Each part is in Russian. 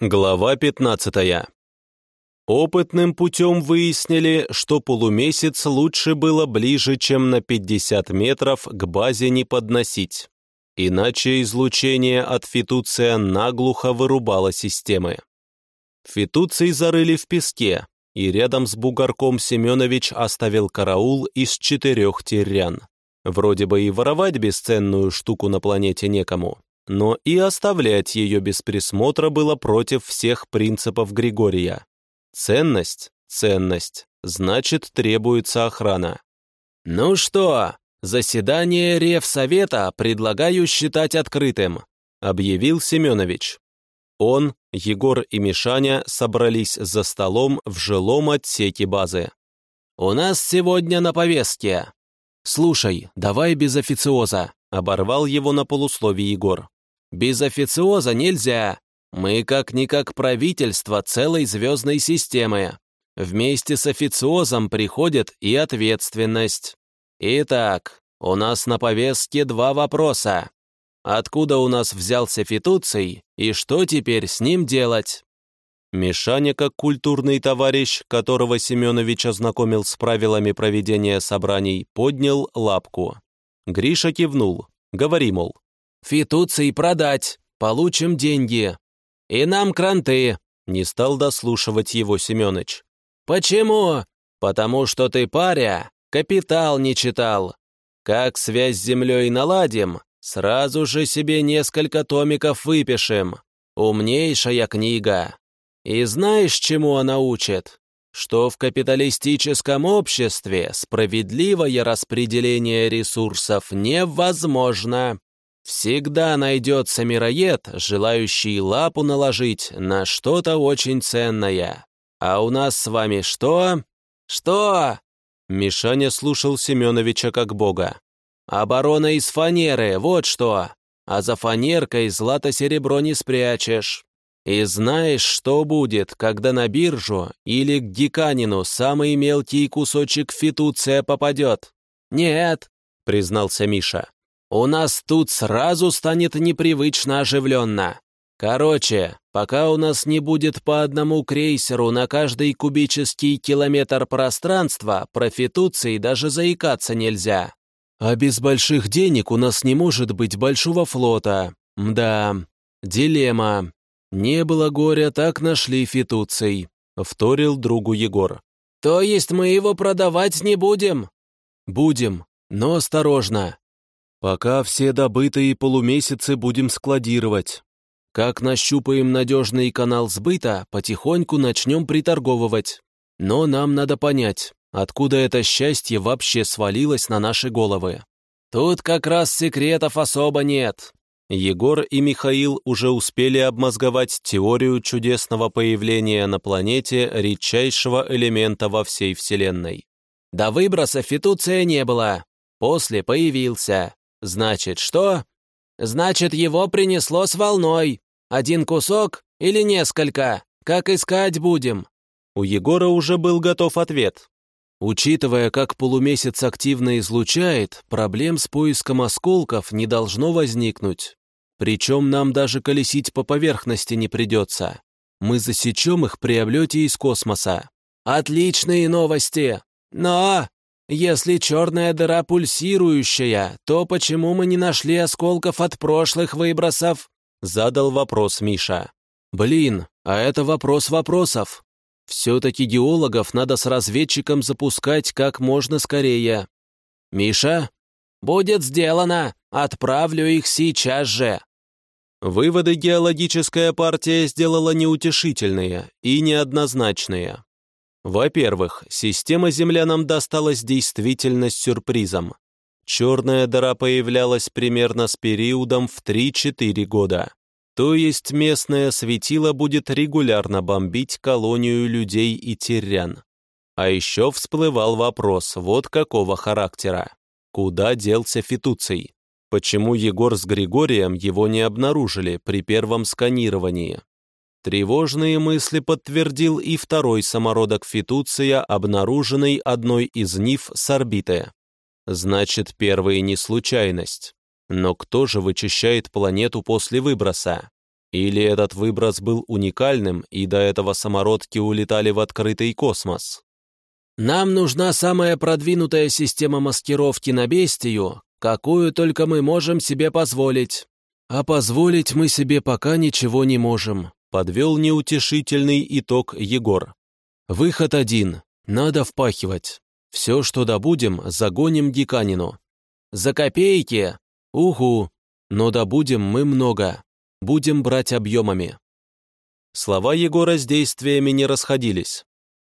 Глава 15. Опытным путем выяснили, что полумесяц лучше было ближе, чем на 50 метров к базе не подносить. Иначе излучение от фитуция наглухо вырубало системы. Фитуций зарыли в песке, и рядом с бугорком Семенович оставил караул из четырех тирян. Вроде бы и воровать бесценную штуку на планете некому, но и оставлять ее без присмотра было против всех принципов Григория. Ценность – ценность, значит, требуется охрана. «Ну что, заседание Ревсовета предлагаю считать открытым», объявил Семенович. Он, Егор и Мишаня собрались за столом в жилом отсеке базы. «У нас сегодня на повестке». «Слушай, давай без официоза», — оборвал его на полусловие Егор. «Без официоза нельзя. Мы как-никак правительство целой звездной системы. Вместе с официозом приходит и ответственность. Итак, у нас на повестке два вопроса. Откуда у нас взялся Фитуций и что теперь с ним делать? Мишаня, как культурный товарищ, которого Семенович ознакомил с правилами проведения собраний, поднял лапку. Гриша кивнул. Говори, мол. «Фитуций продать, получим деньги. И нам кранты», — не стал дослушивать его Семенович. «Почему? Потому что ты, паря, капитал не читал. Как связь с землей наладим, Сразу же себе несколько томиков выпишем. Умнейшая книга. И знаешь, чему она учит? Что в капиталистическом обществе справедливое распределение ресурсов невозможно. Всегда найдется мироед, желающий лапу наложить на что-то очень ценное. А у нас с вами что? Что? Мишаня слушал Семеновича как бога. Оборона из фанеры, вот что. А за фанеркой злато-серебро не спрячешь. И знаешь, что будет, когда на биржу или к диканину самый мелкий кусочек фитуция попадет? Нет, признался Миша. У нас тут сразу станет непривычно оживленно. Короче, пока у нас не будет по одному крейсеру на каждый кубический километр пространства, про фитуции даже заикаться нельзя. А без больших денег у нас не может быть большого флота. Да, дилемма. Не было горя, так нашли фитуций», — вторил другу Егор. «То есть мы его продавать не будем?» «Будем, но осторожно. Пока все добытые полумесяцы будем складировать. Как нащупаем надежный канал сбыта, потихоньку начнем приторговывать. Но нам надо понять, Откуда это счастье вообще свалилось на наши головы? Тут как раз секретов особо нет. Егор и Михаил уже успели обмозговать теорию чудесного появления на планете редчайшего элемента во всей Вселенной. До выброса фитуция не было. После появился. Значит, что? Значит, его принесло с волной. Один кусок или несколько? Как искать будем? У Егора уже был готов ответ. Учитывая, как полумесяц активно излучает, проблем с поиском осколков не должно возникнуть. Причем нам даже колесить по поверхности не придется. Мы засечем их при облете из космоса. Отличные новости! Но если черная дыра пульсирующая, то почему мы не нашли осколков от прошлых выбросов? Задал вопрос Миша. Блин, а это вопрос вопросов. Все-таки геологов надо с разведчиком запускать как можно скорее. Миша? Будет сделано. Отправлю их сейчас же. Выводы геологическая партия сделала неутешительные и неоднозначные. Во-первых, система Земля нам досталась действительно сюрпризом. Черная дыра появлялась примерно с периодом в 3-4 года. То есть местное светило будет регулярно бомбить колонию людей и терян. А еще всплывал вопрос вот какого характера. Куда делся Фитуций? Почему Егор с Григорием его не обнаружили при первом сканировании? Тревожные мысли подтвердил и второй самородок Фитуция, обнаруженный одной из нив с орбиты. Значит, первый не случайность. Но кто же вычищает планету после выброса? Или этот выброс был уникальным, и до этого самородки улетали в открытый космос? «Нам нужна самая продвинутая система маскировки на бестию, какую только мы можем себе позволить. А позволить мы себе пока ничего не можем», подвел неутешительный итог Егор. «Выход один. Надо впахивать. Все, что добудем, загоним Диканину. За копейки? Угу. Но добудем мы много. Будем брать объемами». Слова Егора с действиями не расходились.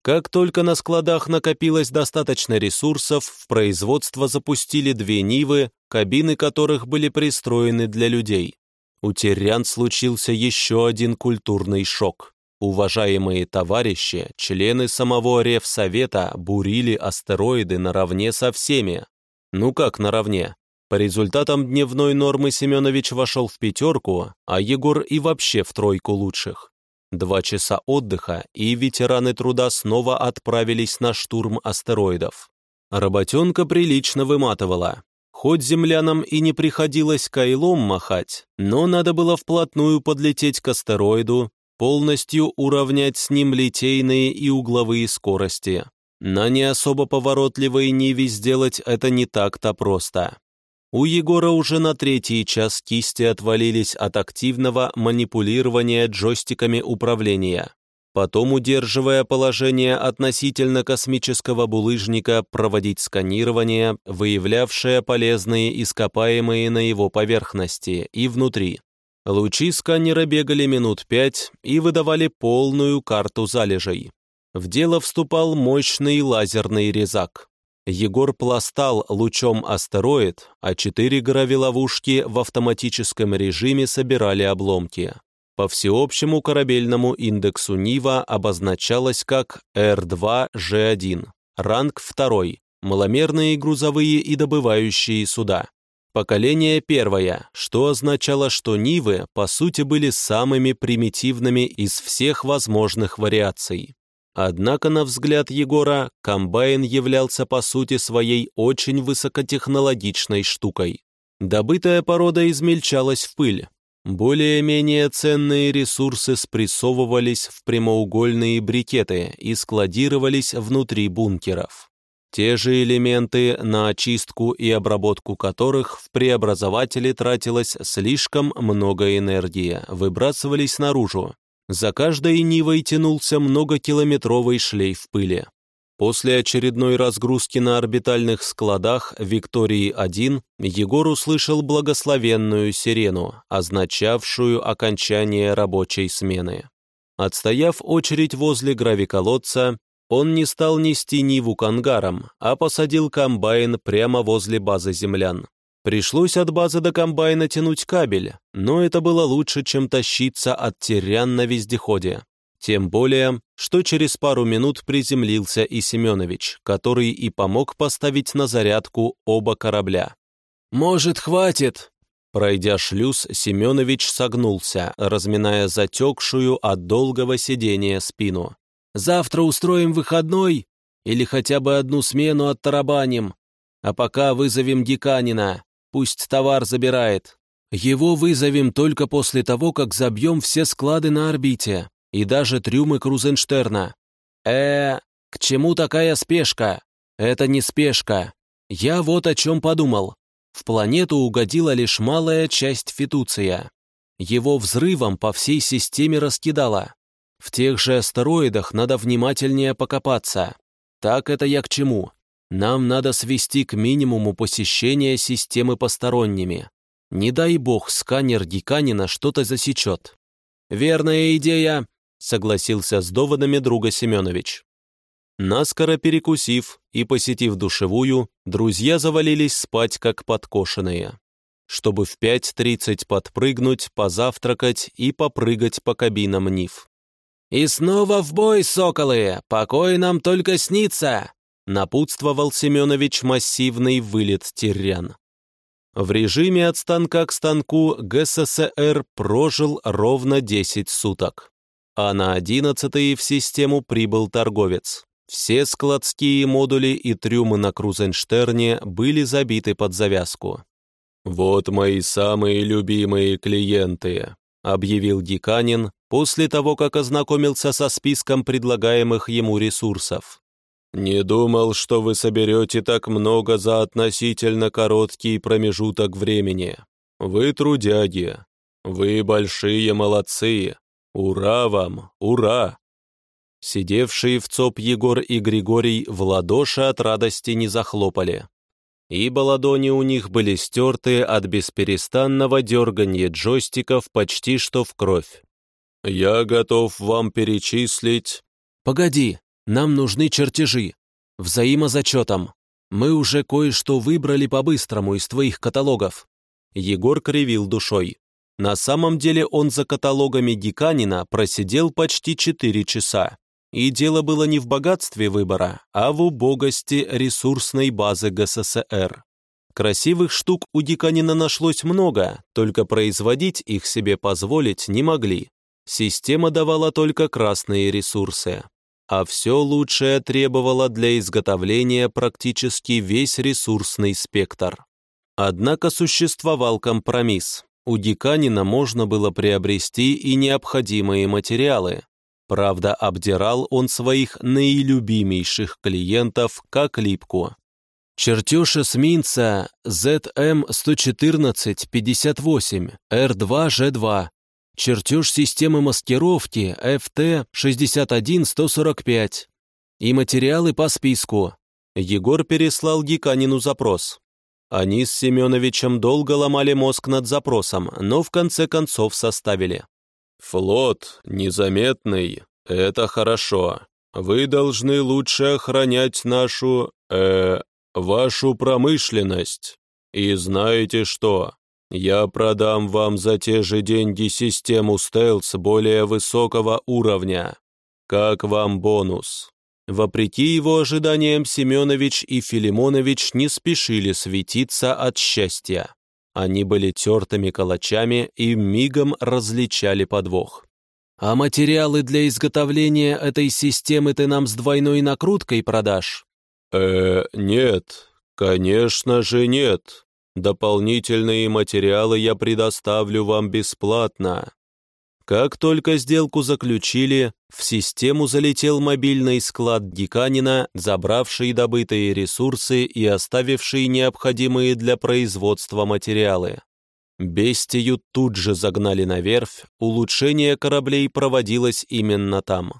Как только на складах накопилось достаточно ресурсов, в производство запустили две Нивы, кабины которых были пристроены для людей. У Терян случился еще один культурный шок. Уважаемые товарищи, члены самого Ревсовета бурили астероиды наравне со всеми. Ну как наравне? По результатам дневной нормы Семенович вошел в пятерку, а Егор и вообще в тройку лучших. Два часа отдыха, и ветераны труда снова отправились на штурм астероидов. Работенка прилично выматывала. Хоть землянам и не приходилось кайлом махать, но надо было вплотную подлететь к астероиду, полностью уравнять с ним литейные и угловые скорости. На не особо поворотливой Ниве сделать это не так-то просто. У Егора уже на третий час кисти отвалились от активного манипулирования джойстиками управления. Потом, удерживая положение относительно космического булыжника, проводить сканирование, выявлявшее полезные ископаемые на его поверхности и внутри. Лучи сканера бегали минут пять и выдавали полную карту залежей. В дело вступал мощный лазерный резак. Егор пластал лучом астероид, а четыре гравиловушки в автоматическом режиме собирали обломки. По всеобщему корабельному индексу Нива обозначалось как R2G1, ранг 2, маломерные грузовые и добывающие суда. Поколение первое, что означало, что Нивы, по сути, были самыми примитивными из всех возможных вариаций. Однако, на взгляд Егора, комбайн являлся по сути своей очень высокотехнологичной штукой. Добытая порода измельчалась в пыль. Более-менее ценные ресурсы спрессовывались в прямоугольные брикеты и складировались внутри бункеров. Те же элементы, на очистку и обработку которых в преобразователе тратилось слишком много энергии, выбрасывались наружу, за каждой Нивой тянулся многокилометровый шлейф пыли. После очередной разгрузки на орбитальных складах Виктории-1 Егор услышал благословенную сирену, означавшую окончание рабочей смены. Отстояв очередь возле гравиколодца, он не стал нести Ниву к ангарам, а посадил комбайн прямо возле базы землян. Пришлось от базы до комбайна тянуть кабель, но это было лучше, чем тащиться от терян на вездеходе. Тем более, что через пару минут приземлился и Семенович, который и помог поставить на зарядку оба корабля. «Может, хватит?» Пройдя шлюз, Семенович согнулся, разминая затекшую от долгого сидения спину. «Завтра устроим выходной или хотя бы одну смену оттарабаним, а пока вызовем Диканина. Пусть товар забирает. Его вызовем только после того, как забьем все склады на орбите и даже трюмы Крузенштерна. э к чему такая спешка? Это не спешка. Я вот о чем подумал. В планету угодила лишь малая часть фитуция. Его взрывом по всей системе раскидала. В тех же астероидах надо внимательнее покопаться. Так это я к чему? Нам надо свести к минимуму посещения системы посторонними. Не дай бог, сканер Диканина что-то засечет. «Верная идея», — согласился с доводами друга Семенович. Наскоро перекусив и посетив душевую, друзья завалились спать как подкошенные, чтобы в 5.30 подпрыгнуть, позавтракать и попрыгать по кабинам НИФ. «И снова в бой, соколы! Покой нам только снится!» напутствовал Семенович массивный вылет террян. В режиме от станка к станку ГССР прожил ровно 10 суток, а на 11 в систему прибыл торговец. Все складские модули и трюмы на Крузенштерне были забиты под завязку. «Вот мои самые любимые клиенты», — объявил Диканин после того, как ознакомился со списком предлагаемых ему ресурсов. «Не думал, что вы соберете так много за относительно короткий промежуток времени. Вы трудяги. Вы большие молодцы. Ура вам, ура!» Сидевшие в ЦОП Егор и Григорий в ладоши от радости не захлопали. Ибо ладони у них были стерты от бесперестанного дергания джойстиков почти что в кровь. «Я готов вам перечислить...» «Погоди, нам нужны чертежи. Взаимозачетом. Мы уже кое-что выбрали по-быстрому из твоих каталогов». Егор кривил душой. На самом деле он за каталогами Диканина просидел почти четыре часа. И дело было не в богатстве выбора, а в убогости ресурсной базы ГССР. Красивых штук у Диканина нашлось много, только производить их себе позволить не могли. Система давала только красные ресурсы, а все лучшее требовало для изготовления практически весь ресурсный спектр. Однако существовал компромисс. У Диканина можно было приобрести и необходимые материалы, Правда, обдирал он своих наилюбимейших клиентов как липку. Чертеж эсминца ZM-114-58, R2-G2, чертеж системы маскировки FT-61-145 и материалы по списку. Егор переслал Гиканину запрос. Они с Семеновичем долго ломали мозг над запросом, но в конце концов составили. «Флот незаметный, это хорошо. Вы должны лучше охранять нашу, э, вашу промышленность. И знаете что? Я продам вам за те же деньги систему стелс более высокого уровня. Как вам бонус?» Вопреки его ожиданиям, Семенович и Филимонович не спешили светиться от счастья. Они были тертыми калачами и мигом различали подвох. «А материалы для изготовления этой системы ты нам с двойной накруткой продашь?» «Э, нет, конечно же нет. Дополнительные материалы я предоставлю вам бесплатно. Как только сделку заключили, в систему залетел мобильный склад Диканина, забравший добытые ресурсы и оставивший необходимые для производства материалы. Бестию тут же загнали на верфь, улучшение кораблей проводилось именно там.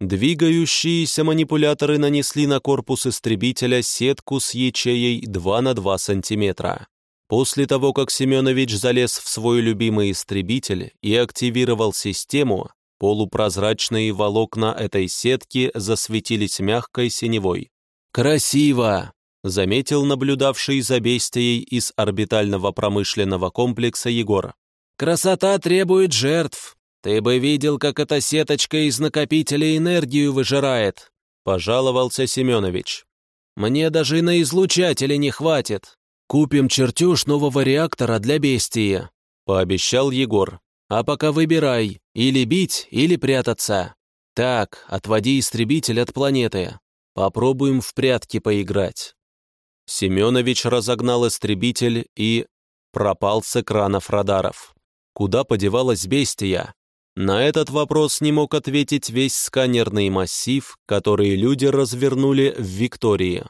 Двигающиеся манипуляторы нанесли на корпус истребителя сетку с ячеей 2 на 2 сантиметра. После того, как Семенович залез в свой любимый истребитель и активировал систему, полупрозрачные волокна этой сетки засветились мягкой синевой. «Красиво!» — заметил наблюдавший за бестией из орбитального промышленного комплекса Егор. «Красота требует жертв. Ты бы видел, как эта сеточка из накопителя энергию выжирает», — пожаловался Семенович. «Мне даже на излучателе не хватит». «Купим чертеж нового реактора для бестии», — пообещал Егор. «А пока выбирай, или бить, или прятаться. Так, отводи истребитель от планеты. Попробуем в прятки поиграть». Семенович разогнал истребитель и пропал с экранов радаров. Куда подевалась бестия? На этот вопрос не мог ответить весь сканерный массив, который люди развернули в Виктории.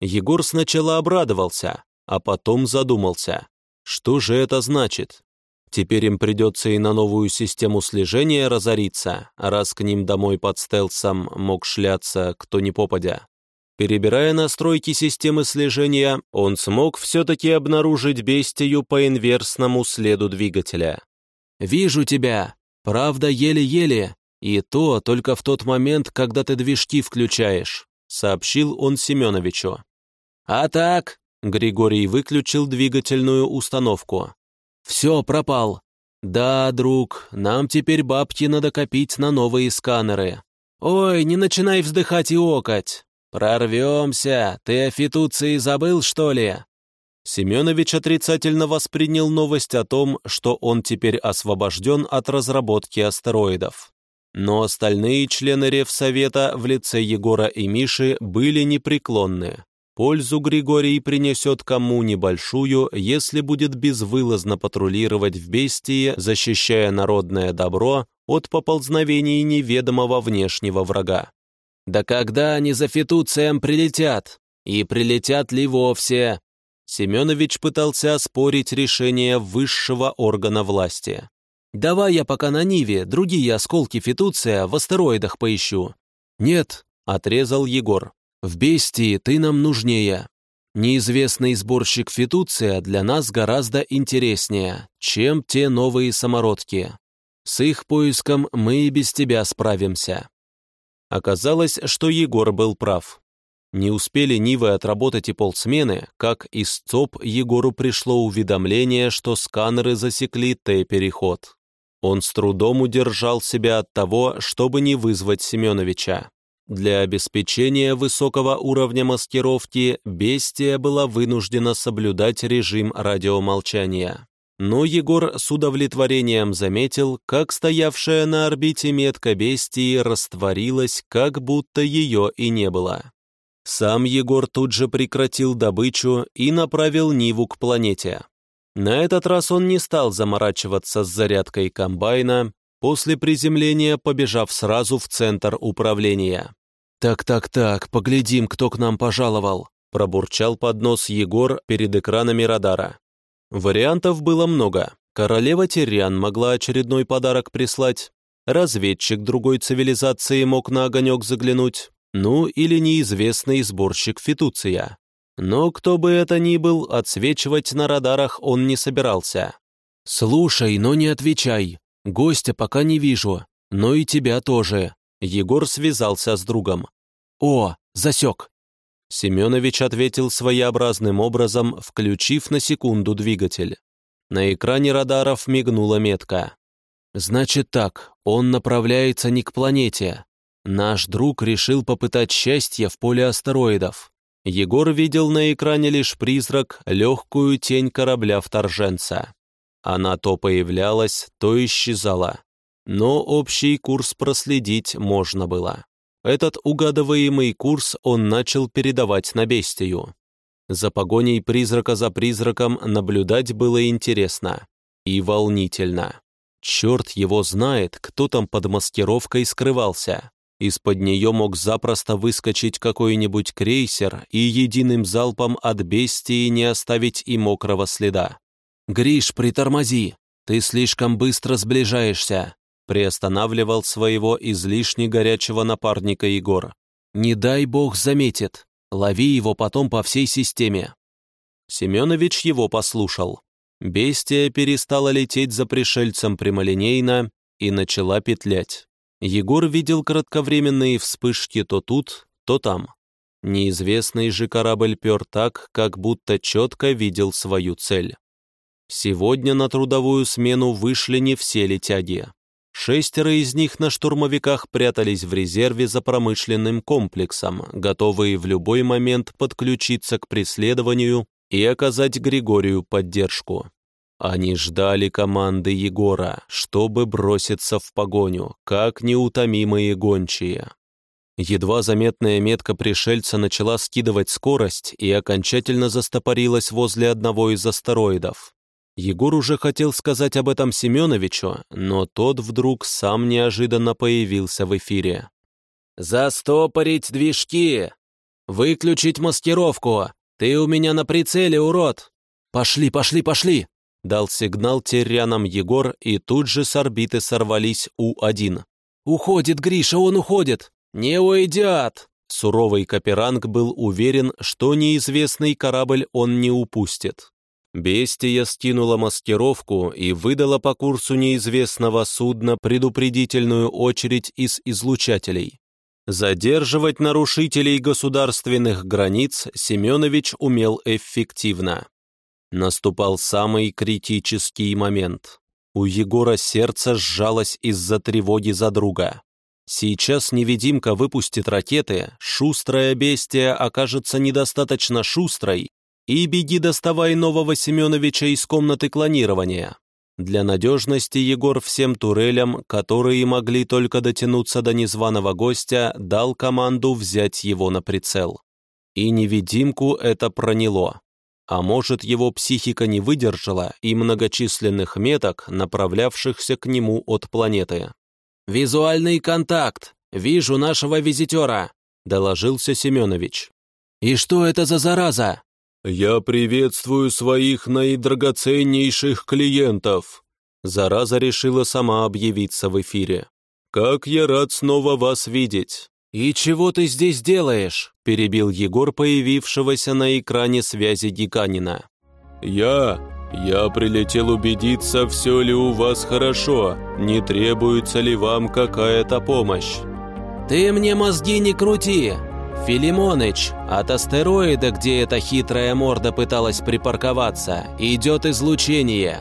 Егор сначала обрадовался, а потом задумался. Что же это значит? Теперь им придется и на новую систему слежения разориться, раз к ним домой под стелсом мог шляться кто ни попадя. Перебирая настройки системы слежения, он смог все-таки обнаружить бестию по инверсному следу двигателя. «Вижу тебя. Правда, еле-еле. И то только в тот момент, когда ты движки включаешь», сообщил он Семеновичу. «А так, Григорий выключил двигательную установку. «Все, пропал. Да, друг, нам теперь бабки надо копить на новые сканеры. Ой, не начинай вздыхать и окать. Прорвемся. Ты о фитуции забыл, что ли?» Семенович отрицательно воспринял новость о том, что он теперь освобожден от разработки астероидов. Но остальные члены Ревсовета в лице Егора и Миши были непреклонны. Пользу Григорий принесет кому небольшую, если будет безвылазно патрулировать в бестии, защищая народное добро от поползновений неведомого внешнего врага. «Да когда они за фитуцием прилетят? И прилетят ли вовсе?» Семенович пытался оспорить решение высшего органа власти. «Давай я пока на Ниве другие осколки фитуция в астероидах поищу». «Нет», — отрезал Егор. В бестии ты нам нужнее. Неизвестный сборщик фитуция для нас гораздо интереснее, чем те новые самородки. С их поиском мы и без тебя справимся». Оказалось, что Егор был прав. Не успели Нивы отработать и полсмены, как из ЦОП Егору пришло уведомление, что сканеры засекли Т-переход. Он с трудом удержал себя от того, чтобы не вызвать Семеновича. Для обеспечения высокого уровня маскировки бестия была вынуждена соблюдать режим радиомолчания. Но Егор с удовлетворением заметил, как стоявшая на орбите метка бестии растворилась, как будто ее и не было. Сам Егор тут же прекратил добычу и направил Ниву к планете. На этот раз он не стал заморачиваться с зарядкой комбайна, после приземления побежав сразу в центр управления. «Так-так-так, поглядим, кто к нам пожаловал», пробурчал под нос Егор перед экранами радара. Вариантов было много. Королева Тирян могла очередной подарок прислать, разведчик другой цивилизации мог на огонек заглянуть, ну или неизвестный сборщик фитуция. Но кто бы это ни был, отсвечивать на радарах он не собирался. «Слушай, но не отвечай. Гостя пока не вижу, но и тебя тоже». Егор связался с другом. «О, засек!» Семенович ответил своеобразным образом, включив на секунду двигатель. На экране радаров мигнула метка. «Значит так, он направляется не к планете. Наш друг решил попытать счастье в поле астероидов. Егор видел на экране лишь призрак, легкую тень корабля-вторженца. Она то появлялась, то исчезала. Но общий курс проследить можно было. Этот угадываемый курс он начал передавать на бестию. За погоней призрака за призраком наблюдать было интересно и волнительно. Черт его знает, кто там под маскировкой скрывался. Из-под нее мог запросто выскочить какой-нибудь крейсер и единым залпом от бестии не оставить и мокрого следа. «Гриш, притормози! Ты слишком быстро сближаешься!» Приостанавливал своего излишне горячего напарника Егора. «Не дай бог заметит! Лови его потом по всей системе!» Семенович его послушал. Бестия перестала лететь за пришельцем прямолинейно и начала петлять. Егор видел кратковременные вспышки то тут, то там. Неизвестный же корабль пер так, как будто четко видел свою цель. Сегодня на трудовую смену вышли не все летяги. Шестеро из них на штурмовиках прятались в резерве за промышленным комплексом, готовые в любой момент подключиться к преследованию и оказать Григорию поддержку. Они ждали команды Егора, чтобы броситься в погоню, как неутомимые гончие. Едва заметная метка пришельца начала скидывать скорость и окончательно застопорилась возле одного из астероидов. Егор уже хотел сказать об этом Семеновичу, но тот вдруг сам неожиданно появился в эфире. «Застопорить движки! Выключить маскировку! Ты у меня на прицеле, урод!» «Пошли, пошли, пошли!» Дал сигнал террянам Егор, и тут же с орбиты сорвались У-1. «Уходит, Гриша, он уходит!» «Не уйдет!» Суровый Каперанг был уверен, что неизвестный корабль он не упустит. Бестия скинула маскировку и выдала по курсу неизвестного судна предупредительную очередь из излучателей. Задерживать нарушителей государственных границ Семенович умел эффективно. Наступал самый критический момент. У Егора сердце сжалось из-за тревоги за друга. Сейчас невидимка выпустит ракеты, шустрая бестия окажется недостаточно шустрой, и беги доставай нового Семеновича из комнаты клонирования. Для надежности Егор всем турелям, которые могли только дотянуться до незваного гостя, дал команду взять его на прицел. И невидимку это проняло. А может, его психика не выдержала и многочисленных меток, направлявшихся к нему от планеты. «Визуальный контакт! Вижу нашего визитера!» — доложился Семенович. «И что это за зараза?» «Я приветствую своих наидрагоценнейших клиентов!» Зараза решила сама объявиться в эфире. «Как я рад снова вас видеть!» «И чего ты здесь делаешь?» – перебил Егор появившегося на экране связи Диканина. «Я... я прилетел убедиться, все ли у вас хорошо, не требуется ли вам какая-то помощь». «Ты мне мозги не крути! Филимоныч, от астероида, где эта хитрая морда пыталась припарковаться, идет излучение.